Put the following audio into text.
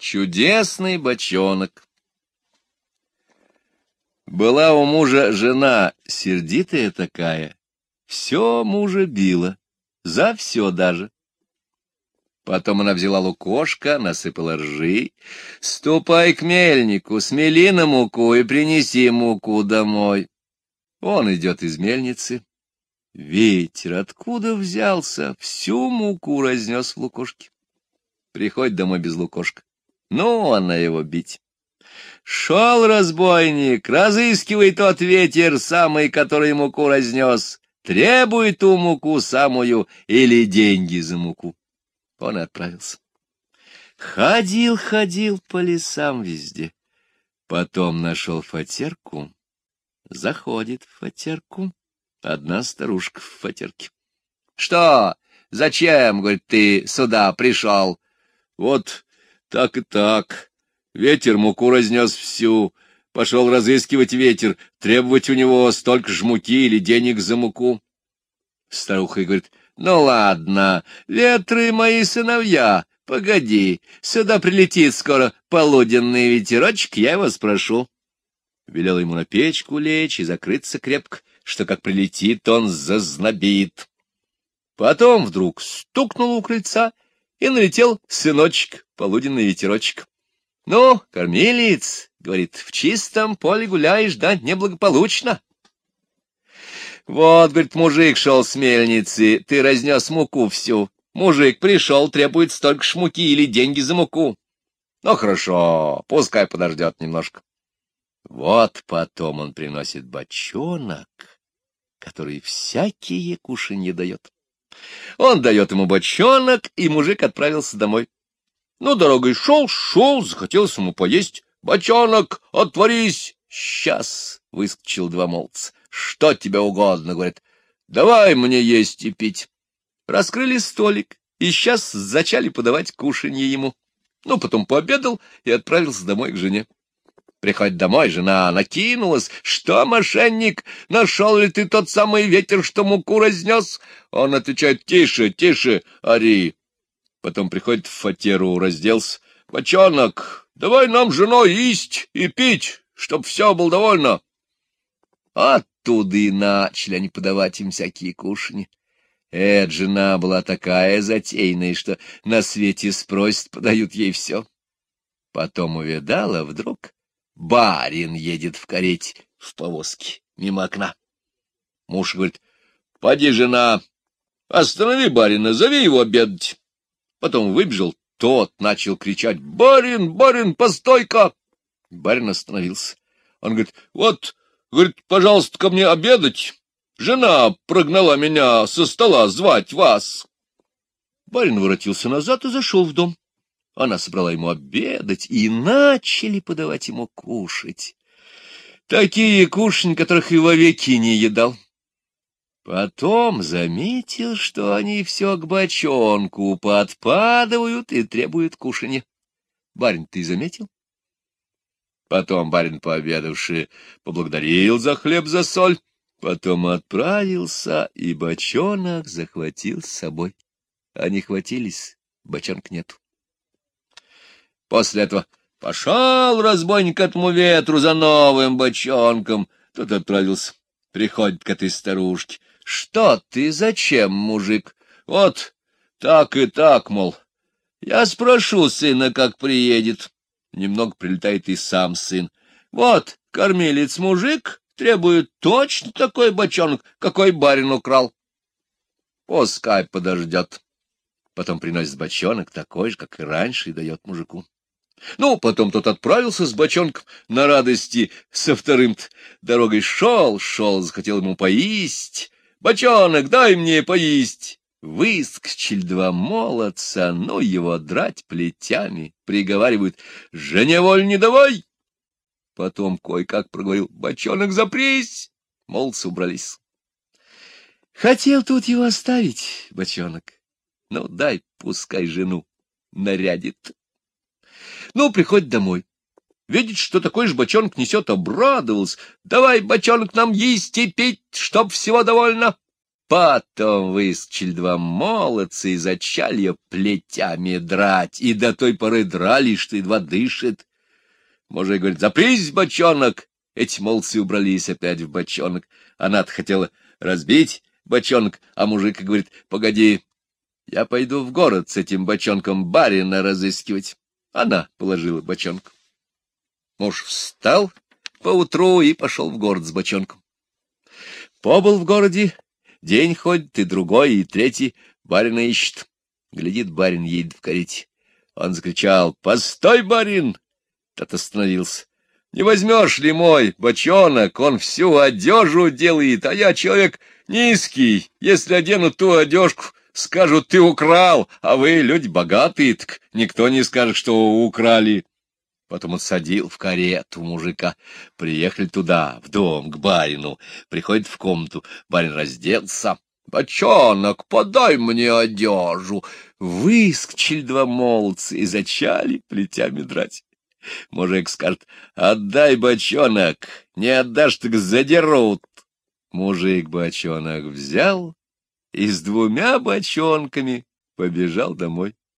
Чудесный бочонок. Была у мужа жена, сердитая такая, все мужа била, за все даже. Потом она взяла лукошко, насыпала ржи. «Ступай к мельнику, смели на муку и принеси муку домой». Он идет из мельницы. Ветер откуда взялся, всю муку разнес в лукошке. Приходит домой без лукошка. Ну, она его бить. Шел разбойник, разыскивай тот ветер, самый, который муку разнес, требуй ту муку самую или деньги за муку. Он и отправился. Ходил, ходил по лесам везде. Потом нашел фатерку, заходит в фатерку, одна старушка в фатерке. — Что? Зачем, — говорит, — ты сюда пришел? — Вот так и так. Ветер муку разнес всю. Пошел разыскивать ветер, требовать у него столько ж муки или денег за муку. Старуха говорит, — Ну ладно, ветры мои сыновья, погоди, сюда прилетит скоро полуденный ветерочек, я его спрошу. Велел ему на печку лечь и закрыться крепко, что как прилетит, он зазнобит. Потом вдруг стукнул у крыльца, и налетел сыночек, полуденный ветерочек. — Ну, кормилец, — говорит, — в чистом поле гуляешь, да, неблагополучно. Вот, говорит, мужик шел с мельницы, ты разнес муку всю. Мужик пришел, требует столько ж муки или деньги за муку. Ну, хорошо, пускай подождет немножко. Вот потом он приносит бочонок, который всякие кушанье дает. Он дает ему бочонок, и мужик отправился домой. Ну, дорогой шел, шел, захотелось ему поесть. Бочонок, отворись! Сейчас выскочил два молодца. Что тебе угодно, говорит. Давай мне есть и пить. Раскрыли столик, и сейчас зачали подавать кушанье ему. Ну, потом пообедал и отправился домой к жене. Приходит домой, жена накинулась. Что, мошенник, нашел ли ты тот самый ветер, что муку разнес? Он отвечает, тише, тише, ори. Потом приходит в фатеру, разделся. Бочонок, давай нам женой есть и пить, чтоб все было довольно. Оттуда и начали они подавать им всякие кушанья. Эд, жена была такая затейная, что на свете спросит, подают ей все. Потом увидала вдруг Барин едет в карете, в повозке, мимо окна. Муж говорит, — Поди, жена, останови барина, зови его обедать. Потом выбежал тот, начал кричать, — Барин, барин, постой-ка! Барин остановился. Он говорит, — Вот, говорит, пожалуйста, ко мне обедать. Жена прогнала меня со стола звать вас. Барин воротился назад и зашел в дом. Она собрала ему обедать, и начали подавать ему кушать. Такие кушань, которых и вовеки не едал. Потом заметил, что они все к бочонку подпадывают и требуют кушанья. Барин, ты заметил? Потом барин, пообедавший, поблагодарил за хлеб, за соль, потом отправился, и бочонок захватил с собой. Они хватились, бочонка нету. После этого пошел разбойник к этому ветру за новым бочонком. Тот отправился. Приходит к этой старушке. — Что ты, зачем, мужик? Вот так и так, мол. Я спрошу сына, как приедет. Немного прилетает и сам сын. Вот, кормилец-мужик требует точно такой бочонок, какой барин украл. Пускай подождет. Потом приносит бочонок такой же, как и раньше, и дает мужику. Ну, потом тот отправился с бочонком на радости со вторым -то. Дорогой шел, шел, захотел ему поесть. Бочонок, дай мне поесть. Выскочили два молодца, ну его драть плетями, приговаривают, жене воль не давай. Потом кое-как проговорил, бочонок запрись. Молодцы убрались. Хотел тут его оставить, бочонок. Ну, дай, пускай жену нарядит. Ну, приходит домой. Видит, что такой же бочонок несет, обрадовался. Давай, бочонок, нам есть и пить, чтоб всего довольно. Потом выскочили два молодца и зачали плетями драть, и до той поры драли, что едва дышит. Мужик говорит, запрись, бочонок! Эти молодцы убрались опять в бочонок. Она-то хотела разбить бочонок, а мужик говорит, погоди, я пойду в город с этим бочонком барина разыскивать. Она положила бочонок. Муж встал поутру и пошел в город с бочонком. Побыл в городе, день ходит, и другой, и третий, барина ищет. Глядит, барин едет в карете. Он закричал, «Постой, барин!» Тот остановился. «Не возьмешь ли мой бочонок? Он всю одежу делает, а я человек низкий. Если одену ту одежку, скажут, ты украл, а вы люди богатые, так никто не скажет, что украли». Потом он садил в карету мужика. Приехали туда, в дом, к барину. Приходит в комнату. Барин разделся. «Бочонок, подай мне одежу!» Выскочили два молодца и зачали плетями драть. Мужик скажет, «Отдай бочонок, не отдашь, так задерут!» Мужик бочонок взял и с двумя бочонками побежал домой.